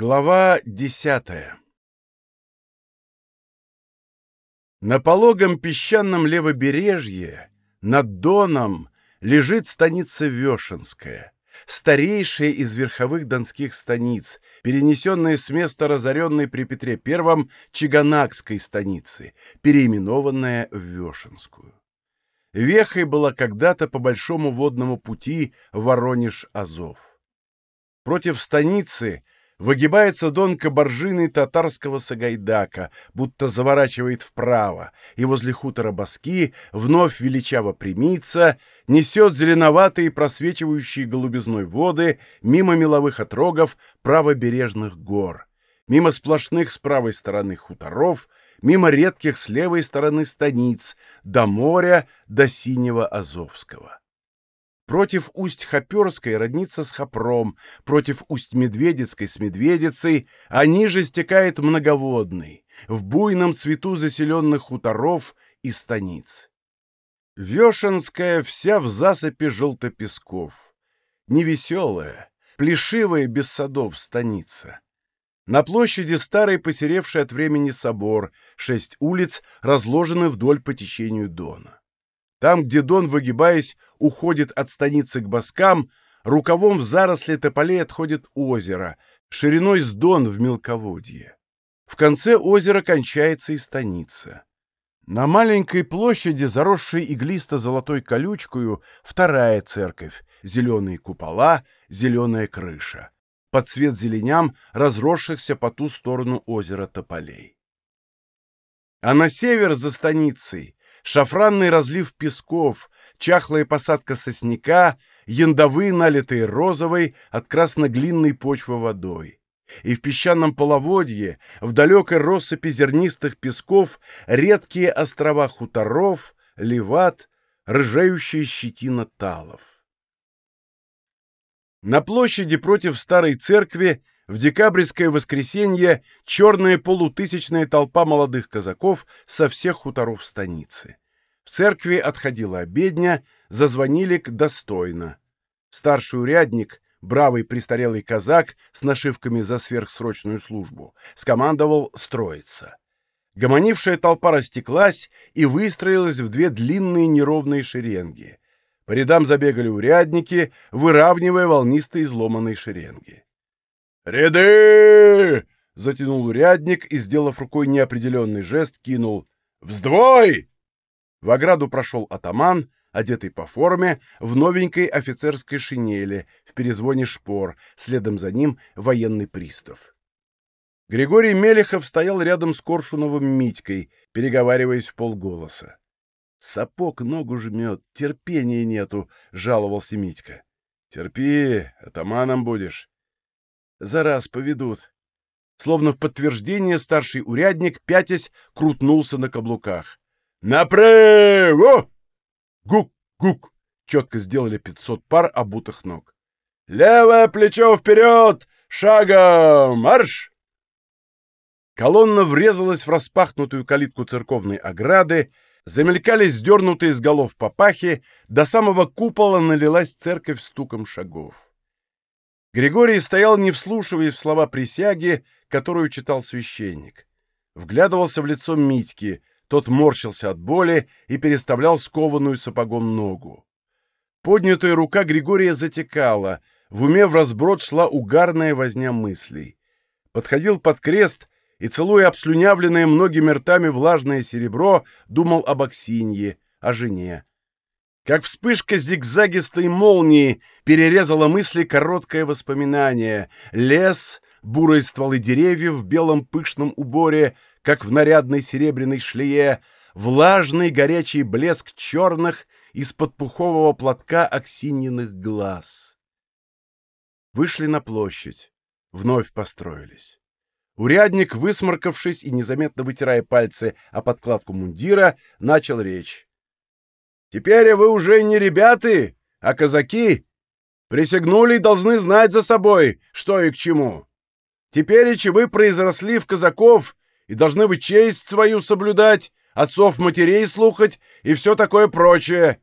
Глава десятая На пологом песчаном левобережье, над Доном, лежит станица Вешенская, старейшая из верховых донских станиц, перенесенная с места разоренной при Петре I Чиганакской станицы, переименованная в Вешенскую. Вехой была когда-то по большому водному пути Воронеж-Азов. Против станицы – Выгибается дон кабаржины татарского Сагайдака, будто заворачивает вправо, и возле хутора Баски вновь величаво примится, несет зеленоватые просвечивающие голубизной воды мимо меловых отрогов правобережных гор, мимо сплошных с правой стороны хуторов, мимо редких с левой стороны станиц, до моря, до синего Азовского. Против Усть-Хоперской роднится с Хопром, против Усть-Медведецкой с Медведицей, а ниже стекает многоводный, в буйном цвету заселенных хуторов и станиц. Вешенская вся в засыпи желтопесков. Невеселая, плешивая без садов станица. На площади старый посеревший от времени собор, шесть улиц разложены вдоль по течению Дона. Там, где Дон, выгибаясь, уходит от станицы к боскам, рукавом в заросли тополей отходит озеро, шириной с Дон в мелководье. В конце озера кончается и станица. На маленькой площади, заросшей иглисто-золотой колючкою, вторая церковь, зеленые купола, зеленая крыша. Под цвет зеленям, разросшихся по ту сторону озера тополей. А на север за станицей шафранный разлив песков, чахлая посадка сосняка, яндовые, налитые розовой от красно-глинной почвы водой. И в песчаном половодье, в далекой россыпи зернистых песков, редкие острова хуторов, леват, рыжеющая щетина талов. На площади против старой церкви в декабрьское воскресенье черная полутысячная толпа молодых казаков со всех хуторов станицы. В церкви отходила обедня, зазвонили к достойно. Старший урядник, бравый престарелый казак с нашивками за сверхсрочную службу, скомандовал строиться. Гомонившая толпа растеклась и выстроилась в две длинные неровные шеренги. По рядам забегали урядники, выравнивая волнистые изломанные шеренги. «Ряды!» — затянул урядник и, сделав рукой неопределенный жест, кинул «Вздвой!» В ограду прошел атаман, одетый по форме, в новенькой офицерской шинели, в перезвоне шпор, следом за ним военный пристав. Григорий Мелехов стоял рядом с Коршуновым Митькой, переговариваясь в полголоса. «Сапог ногу жмет, терпения нету», — жаловался Митька. «Терпи, атаманом будешь». За раз поведут. Словно в подтверждение старший урядник, пятясь, крутнулся на каблуках. «Направо!» «Гук-гук!» — четко сделали пятьсот пар обутых ног. «Левое плечо вперед! Шагом! Марш!» Колонна врезалась в распахнутую калитку церковной ограды, замелькали сдернутые с голов папахи, до самого купола налилась церковь стуком шагов. Григорий стоял, не вслушиваясь в слова присяги, которую читал священник. Вглядывался в лицо Митьки, тот морщился от боли и переставлял скованную сапогом ногу. Поднятая рука Григория затекала, в уме в разброд шла угарная возня мыслей. Подходил под крест и, целуя обслюнявленное многими ртами влажное серебро, думал об Аксинье, о жене, как вспышка зигзагистой молнии перерезала мысли короткое воспоминание. Лес, бурые стволы деревьев в белом пышном уборе, как в нарядной серебряной шлее, влажный горячий блеск черных из-под пухового платка оксиньиных глаз. Вышли на площадь, вновь построились. Урядник, высморкавшись и незаметно вытирая пальцы о подкладку мундира, начал речь. Теперь вы уже не ребята, а казаки. Присягнули и должны знать за собой, что и к чему. Теперь и вы произросли в казаков и должны вы честь свою соблюдать, отцов-матерей слухать и все такое прочее.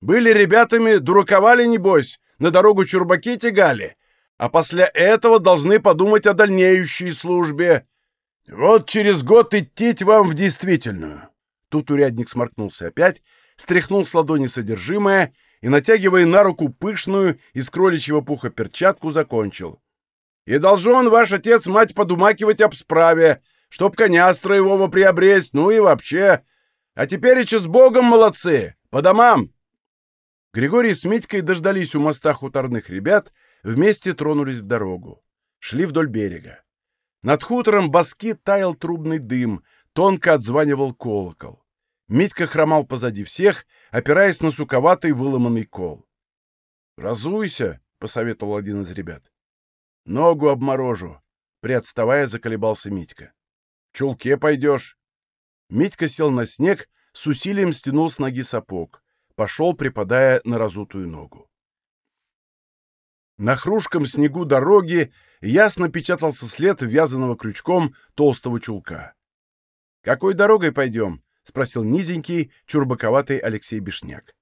Были ребятами, дураковали, небось, на дорогу чурбаки тягали, а после этого должны подумать о дальнейшей службе. Вот через год идти вам в действительную. Тут урядник сморкнулся опять, стряхнул с ладони содержимое и, натягивая на руку пышную из кроличьего пуха перчатку, закончил. «И должен ваш отец мать подумакивать об справе, чтоб коня строевого приобресть, ну и вообще. А теперь и с Богом молодцы, по домам!» Григорий с Митькой дождались у моста хуторных ребят, вместе тронулись в дорогу. Шли вдоль берега. Над хутором боски таял трубный дым, тонко отзванивал колокол. Митька хромал позади всех, опираясь на суковатый выломанный кол. «Разуйся», — посоветовал один из ребят. «Ногу обморожу», — приотставая, заколебался Митька. «В чулке пойдешь». Митька сел на снег, с усилием стянул с ноги сапог. Пошел, припадая на разутую ногу. На хрушком снегу дороги ясно печатался след вязаного крючком толстого чулка. «Какой дорогой пойдем?» — спросил низенький, чурбаковатый Алексей Бешняк.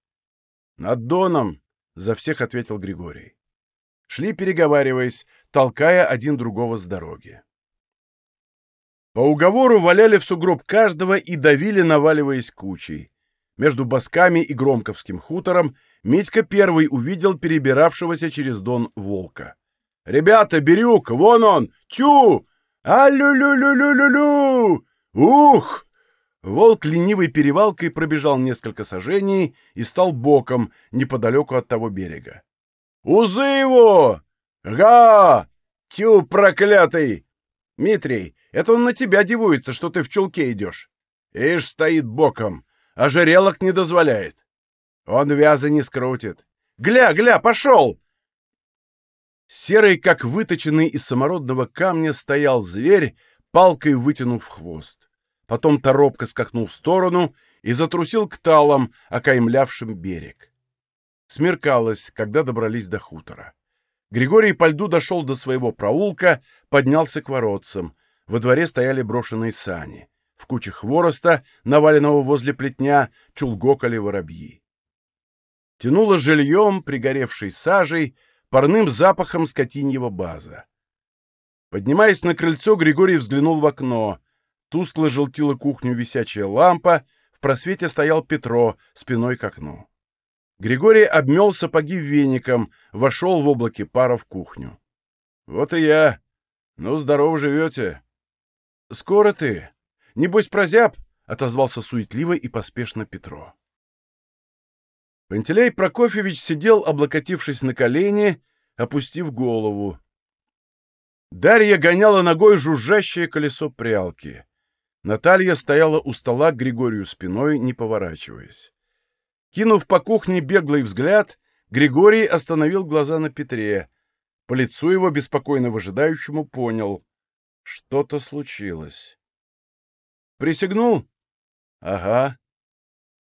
«Над Доном», — за всех ответил Григорий. Шли, переговариваясь, толкая один другого с дороги. По уговору валяли в сугроб каждого и давили, наваливаясь кучей. Между Басками и Громковским хутором Митька первый увидел перебиравшегося через Дон волка. «Ребята, Бирюк, вон он! Тю! А-лю-лю-лю-лю-лю-лю! Ух!» Волк ленивой перевалкой пробежал несколько сажений и стал боком, неподалеку от того берега. «Узы его! Га! Тю, проклятый! Митрий, это он на тебя дивуется, что ты в чулке идешь. Ишь, стоит боком, ожерелок не дозволяет. Он вязы не скрутит. Гля, гля, пошел!» Серый, как выточенный из самородного камня, стоял зверь, палкой вытянув хвост. Потом торопко скакнул в сторону и затрусил к талам, окаймлявшим берег. Смеркалось, когда добрались до хутора. Григорий по льду дошел до своего проулка, поднялся к воротцам. Во дворе стояли брошенные сани. В куче хвороста, наваленного возле плетня, чулгокали воробьи. Тянуло жильем, пригоревшей сажей, парным запахом скотиньего база. Поднимаясь на крыльцо, Григорий взглянул в окно. Тускло желтила кухню висячая лампа, в просвете стоял Петро, спиной к окну. Григорий обмел сапоги веником, вошел в облаке пара в кухню. — Вот и я. Ну, здорово живете. — Скоро ты. Небось, прозяб, — отозвался суетливо и поспешно Петро. Пантелей Прокофьевич сидел, облокотившись на колени, опустив голову. Дарья гоняла ногой жужжащее колесо прялки. Наталья стояла у стола к Григорию спиной, не поворачиваясь. Кинув по кухне беглый взгляд, Григорий остановил глаза на Петре. По лицу его, беспокойно выжидающему, понял. Что-то случилось. «Присягнул?» «Ага».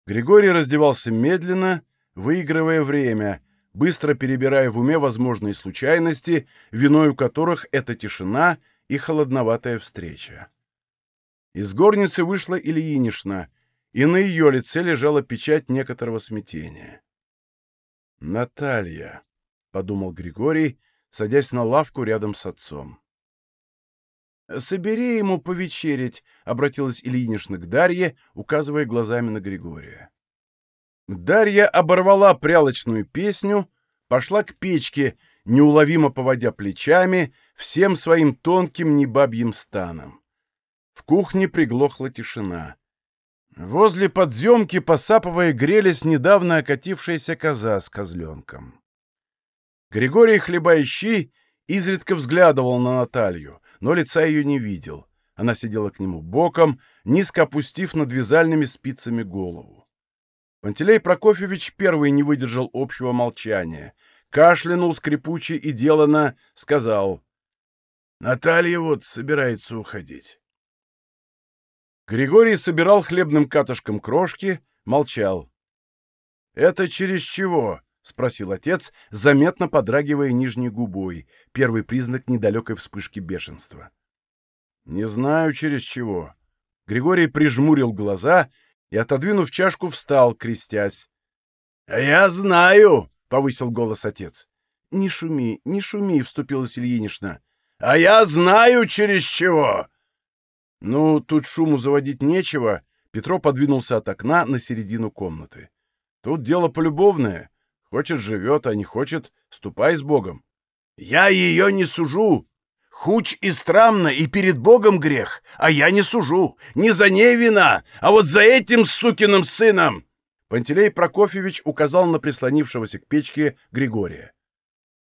Григорий раздевался медленно, выигрывая время, быстро перебирая в уме возможные случайности, виною которых эта тишина и холодноватая встреча. Из горницы вышла Ильинишна, и на ее лице лежала печать некоторого смятения. «Наталья», — подумал Григорий, садясь на лавку рядом с отцом. «Собери ему повечерить», — обратилась Ильинишна к Дарье, указывая глазами на Григория. Дарья оборвала прялочную песню, пошла к печке, неуловимо поводя плечами, всем своим тонким небабьим станом. В кухне приглохла тишина. Возле подземки, посапывая, грелись недавно окатившаяся коза с козленком. Григорий, хлебающий, изредка взглядывал на Наталью, но лица ее не видел. Она сидела к нему боком, низко опустив над вязальными спицами голову. Пантелей Прокофьевич первый не выдержал общего молчания. Кашлянул скрипуче и делано сказал. «Наталья вот собирается уходить». Григорий собирал хлебным катышком крошки, молчал. «Это через чего?» — спросил отец, заметно подрагивая нижней губой, первый признак недалекой вспышки бешенства. «Не знаю, через чего». Григорий прижмурил глаза и, отодвинув чашку, встал, крестясь. — я знаю, — повысил голос отец. не шуми, не шуми, — вступилась Ильинична. — А я знаю, через чего! — Ну, тут шуму заводить нечего. Петро подвинулся от окна на середину комнаты. — Тут дело полюбовное. Хочет — живет, а не хочет — ступай с Богом. — Я ее не сужу. Хуч и странно, и перед Богом грех, а я не сужу. Не за ней вина, а вот за этим сукиным сыном. Пантелей Прокофьевич указал на прислонившегося к печке Григория.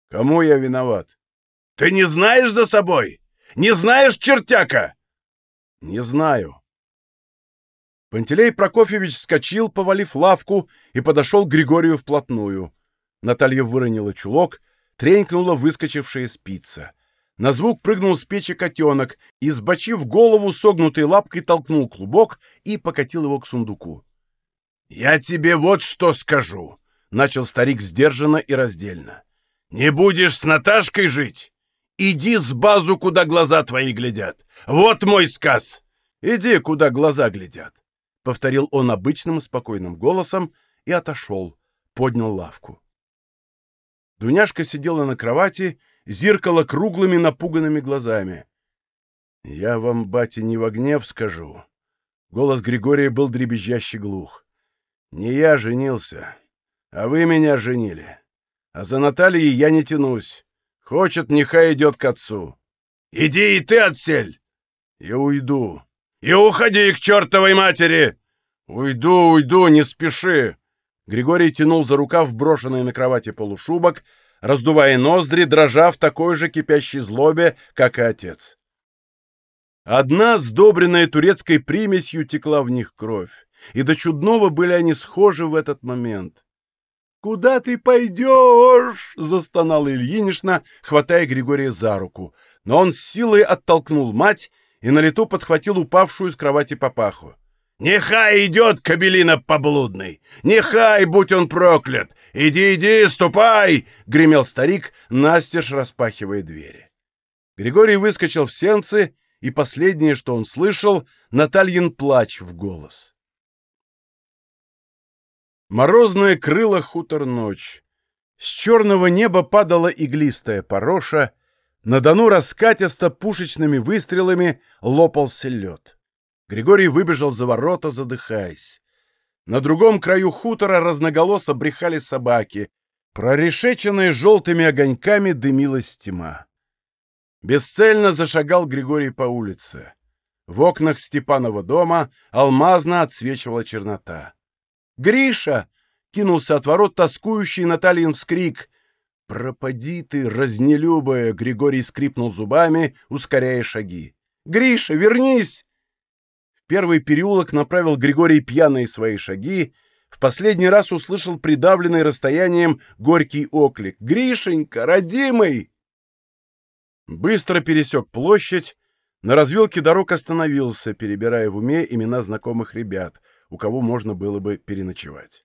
«Кому я виноват?» «Ты не знаешь за собой? Не знаешь, чертяка?» «Не знаю». Пантелей Прокофьевич вскочил, повалив лавку, и подошел к Григорию вплотную. Наталья выронила чулок, тренькнула выскочившая спица. На звук прыгнул с печи котенок и, сбочив голову, согнутой лапкой толкнул клубок и покатил его к сундуку. «Я тебе вот что скажу», — начал старик сдержанно и раздельно. «Не будешь с Наташкой жить? Иди с базу, куда глаза твои глядят. Вот мой сказ!» «Иди, куда глаза глядят», — повторил он обычным спокойным голосом и отошел, поднял лавку. Дуняшка сидела на кровати, зеркала круглыми напуганными глазами. «Я вам, батя, не в гнев скажу». Голос Григория был дребезжащий глух. Не я женился, а вы меня женили. А за Натальей я не тянусь. Хочет, нехай идет к отцу. Иди и ты отсель. Я уйду. И уходи к чертовой матери. Уйду, уйду, не спеши. Григорий тянул за рукав брошенный на кровати полушубок, раздувая ноздри, дрожа в такой же кипящей злобе, как и отец. Одна, сдобренная турецкой примесью, текла в них кровь и до чудного были они схожи в этот момент. «Куда ты пойдешь?» — застонала Ильинична, хватая Григория за руку. Но он с силой оттолкнул мать и на лету подхватил упавшую с кровати папаху. «Нехай идет, кабелина поблудный! Нехай, будь он проклят! Иди, иди, ступай!» — гремел старик, настежь распахивая двери. Григорий выскочил в сенцы, и последнее, что он слышал, Натальин плач в голос. Морозное крыло хутор ночь. С черного неба падала иглистая пороша, на дону раскатисто пушечными выстрелами лопался лед. Григорий выбежал за ворота, задыхаясь. На другом краю хутора разноголосо брехали собаки. Прорешеченная желтыми огоньками дымилась тьма. Бесцельно зашагал Григорий по улице. В окнах Степанова дома алмазно отсвечивала чернота. «Гриша!» — кинулся от ворот тоскующий Натальин вскрик. «Пропади ты, разнелюбая!» — Григорий скрипнул зубами, ускоряя шаги. «Гриша, вернись!» В первый переулок направил Григорий пьяные свои шаги, в последний раз услышал придавленный расстоянием горький оклик. «Гришенька, родимый!» Быстро пересек площадь, на развилке дорог остановился, перебирая в уме имена знакомых ребят — у кого можно было бы переночевать.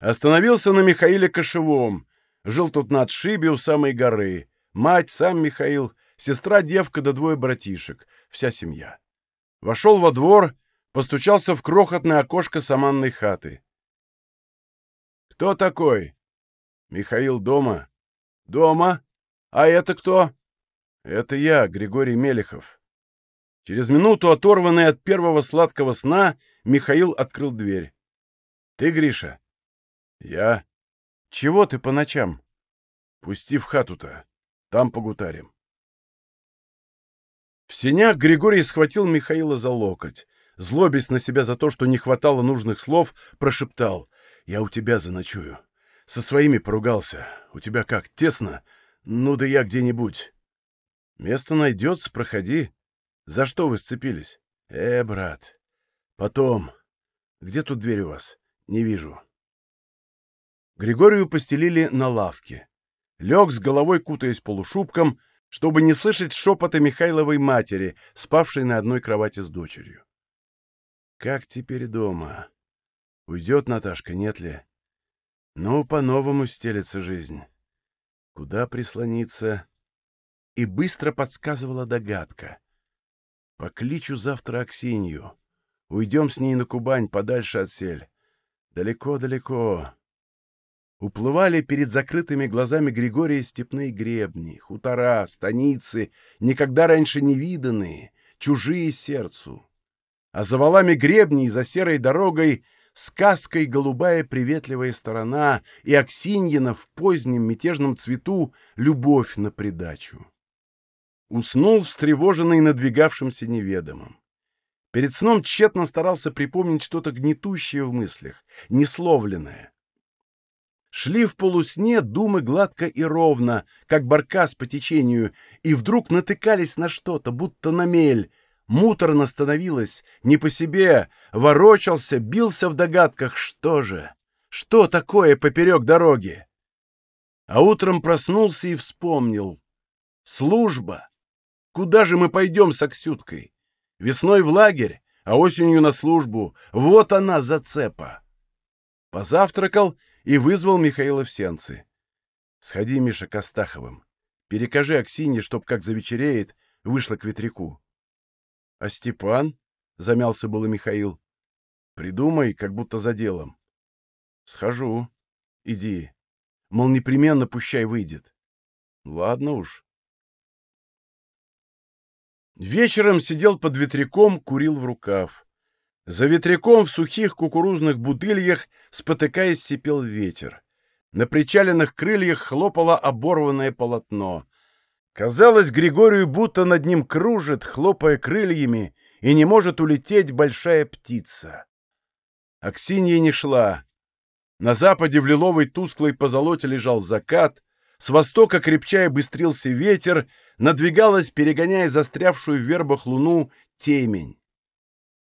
Остановился на Михаиле Кошевом. Жил тут на отшибе у самой горы. Мать, сам Михаил, сестра-девка да двое братишек. Вся семья. Вошел во двор, постучался в крохотное окошко саманной хаты. «Кто такой?» «Михаил дома». «Дома? А это кто?» «Это я, Григорий Мелехов». Через минуту, оторванный от первого сладкого сна, Михаил открыл дверь. «Ты, Гриша?» «Я». «Чего ты по ночам?» «Пусти в хату-то. Там погутарим». В сенях Григорий схватил Михаила за локоть. Злобясь на себя за то, что не хватало нужных слов, прошептал. «Я у тебя заночую. Со своими поругался. У тебя как, тесно? Ну да я где-нибудь». «Место найдется, проходи. За что вы сцепились?» «Э, брат, Потом. Где тут дверь у вас? Не вижу. Григорию постелили на лавке. Лег с головой, кутаясь полушубком, чтобы не слышать шепота Михайловой матери, спавшей на одной кровати с дочерью. Как теперь дома? Уйдет Наташка, нет ли? Ну, по-новому стелется жизнь. Куда прислониться? И быстро подсказывала догадка. Покличу завтра Аксинью. Уйдем с ней на Кубань, подальше от сель. Далеко-далеко. Уплывали перед закрытыми глазами Григория степные гребни, хутора, станицы, никогда раньше не виданные, чужие сердцу. А за валами гребней, за серой дорогой сказкой голубая приветливая сторона и Аксиньина в позднем мятежном цвету любовь на придачу. Уснул встревоженный надвигавшимся неведомым. Перед сном тщетно старался припомнить что-то гнетущее в мыслях, несловленное. Шли в полусне думы гладко и ровно, как баркас по течению, и вдруг натыкались на что-то, будто на мель. Муторно становилось, не по себе, ворочался, бился в догадках, что же, что такое поперек дороги. А утром проснулся и вспомнил. Служба. Куда же мы пойдем с Аксюткой? Весной в лагерь, а осенью на службу. Вот она, зацепа. Позавтракал и вызвал Михаила в сенцы. «Сходи, Миша, к Астаховым. Перекажи Аксинье, чтоб, как завечереет, вышла к ветряку». «А Степан?» — замялся было Михаил. «Придумай, как будто за делом». «Схожу. Иди. Мол, непременно пущай выйдет». «Ладно уж». Вечером сидел под ветряком, курил в рукав. За ветряком в сухих кукурузных бутыльях, спотыкаясь, сипел ветер. На причаленных крыльях хлопало оборванное полотно. Казалось, Григорию будто над ним кружит, хлопая крыльями, и не может улететь большая птица. Аксинья не шла. На западе в лиловой тусклой позолоте лежал закат, с востока крепчая быстрился ветер, надвигалась, перегоняя застрявшую в вербах луну, темень.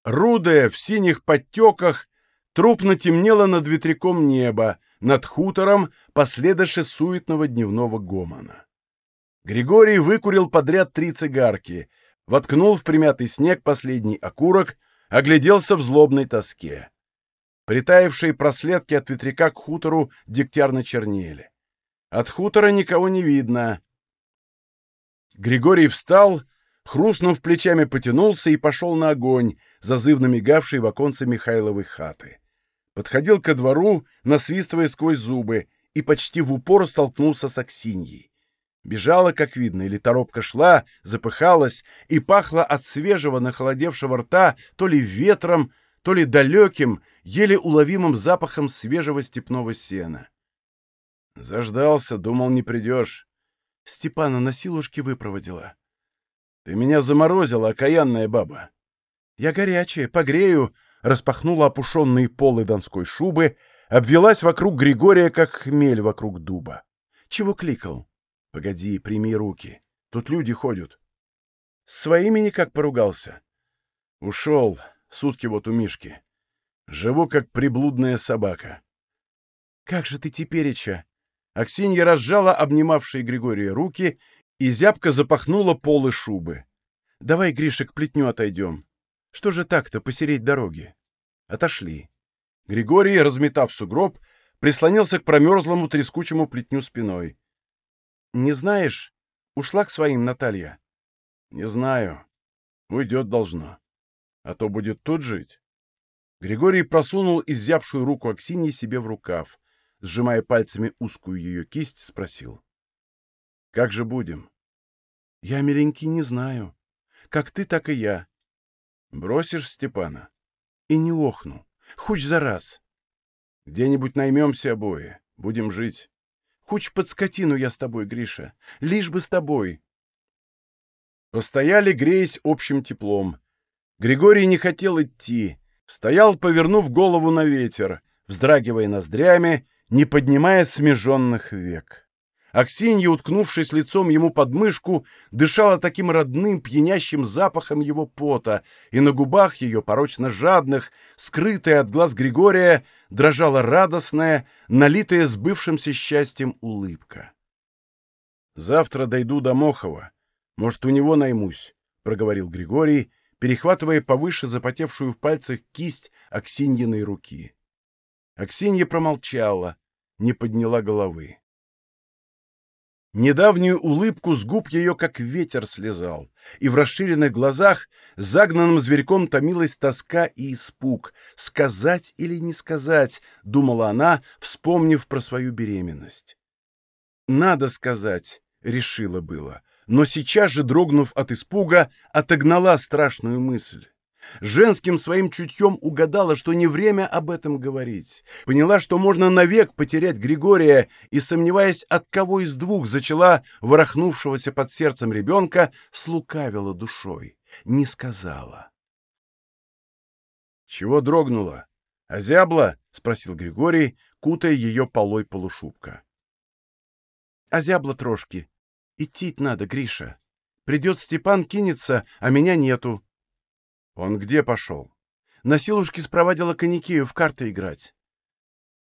Рудая в синих подтеках, трупно темнело над ветряком небо, над хутором, последыше суетного дневного гомона. Григорий выкурил подряд три цигарки, воткнул в примятый снег последний окурок, огляделся в злобной тоске. Притаившие проследки от ветряка к хутору дегтярно чернели. От хутора никого не видно. Григорий встал, хрустнув плечами, потянулся и пошел на огонь, зазывно мигавший в оконце Михайловой хаты. Подходил ко двору, насвистывая сквозь зубы, и почти в упор столкнулся с Аксиньей. Бежала, как видно, или торопка шла, запыхалась и пахла от свежего нахолодевшего рта то ли ветром, то ли далеким, еле уловимым запахом свежего степного сена. Заждался, думал, не придешь. Степана на силушке выпроводила. Ты меня заморозила, окаянная баба. Я горячая, погрею, распахнула опушенные полы донской шубы, обвелась вокруг Григория, как хмель вокруг дуба. Чего кликал? Погоди, прими руки. Тут люди ходят. С своими никак поругался. Ушел, сутки вот у Мишки. Живу, как приблудная собака. Как же ты тепереча? Аксинья разжала обнимавшие Григория руки и зябко запахнула полы шубы. «Давай, Гриша, к плетню отойдем. Что же так-то, посереть дороги?» Отошли. Григорий, разметав сугроб, прислонился к промерзлому трескучему плетню спиной. «Не знаешь? Ушла к своим Наталья?» «Не знаю. Уйдет должно. А то будет тут жить». Григорий просунул изябшую руку Аксиньи себе в рукав сжимая пальцами узкую ее кисть, спросил. — Как же будем? — Я, миленький, не знаю. Как ты, так и я. — Бросишь Степана? — И не охну. Хоть за раз. — Где-нибудь наймемся обои. Будем жить. Хоть под скотину я с тобой, Гриша. Лишь бы с тобой. Постояли, греясь общим теплом. Григорий не хотел идти. Стоял, повернув голову на ветер, вздрагивая ноздрями не поднимая смеженных век. Аксинья, уткнувшись лицом ему под мышку, дышала таким родным, пьянящим запахом его пота, и на губах ее, порочно жадных, скрытая от глаз Григория, дрожала радостная, налитая сбывшимся счастьем улыбка. «Завтра дойду до Мохова. Может, у него наймусь», — проговорил Григорий, перехватывая повыше запотевшую в пальцах кисть Аксиньиной руки. Аксинья промолчала, не подняла головы. Недавнюю улыбку с губ ее как ветер слезал, и в расширенных глазах загнанным зверьком томилась тоска и испуг. «Сказать или не сказать?» — думала она, вспомнив про свою беременность. «Надо сказать», — решила было, но сейчас же, дрогнув от испуга, отогнала страшную мысль. Женским своим чутьем угадала, что не время об этом говорить. Поняла, что можно навек потерять Григория, и, сомневаясь, от кого из двух зачала ворохнувшегося под сердцем ребенка, слукавила душой. Не сказала. «Чего дрогнула? Озябла?» — спросил Григорий, кутая ее полой полушубка. «Озябла трошки. Идти надо, Гриша. Придет Степан, кинется, а меня нету. Он где пошел? На силушке спровадила Каникею в карты играть.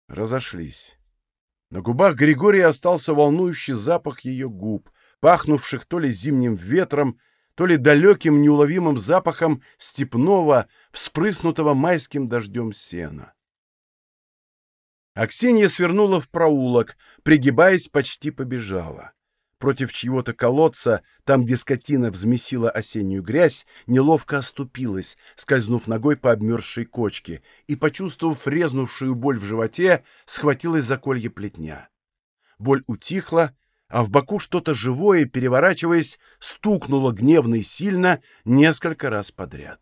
Разошлись. На губах Григория остался волнующий запах ее губ, пахнувших то ли зимним ветром, то ли далеким неуловимым запахом степного, вспрыснутого майским дождем сена. Аксинья свернула в проулок, пригибаясь, почти побежала против чьего-то колодца, там, где скотина взмесила осеннюю грязь, неловко оступилась, скользнув ногой по обмерзшей кочке, и, почувствовав резнувшую боль в животе, схватилась за колье плетня. Боль утихла, а в боку что-то живое, переворачиваясь, стукнуло гневно и сильно несколько раз подряд.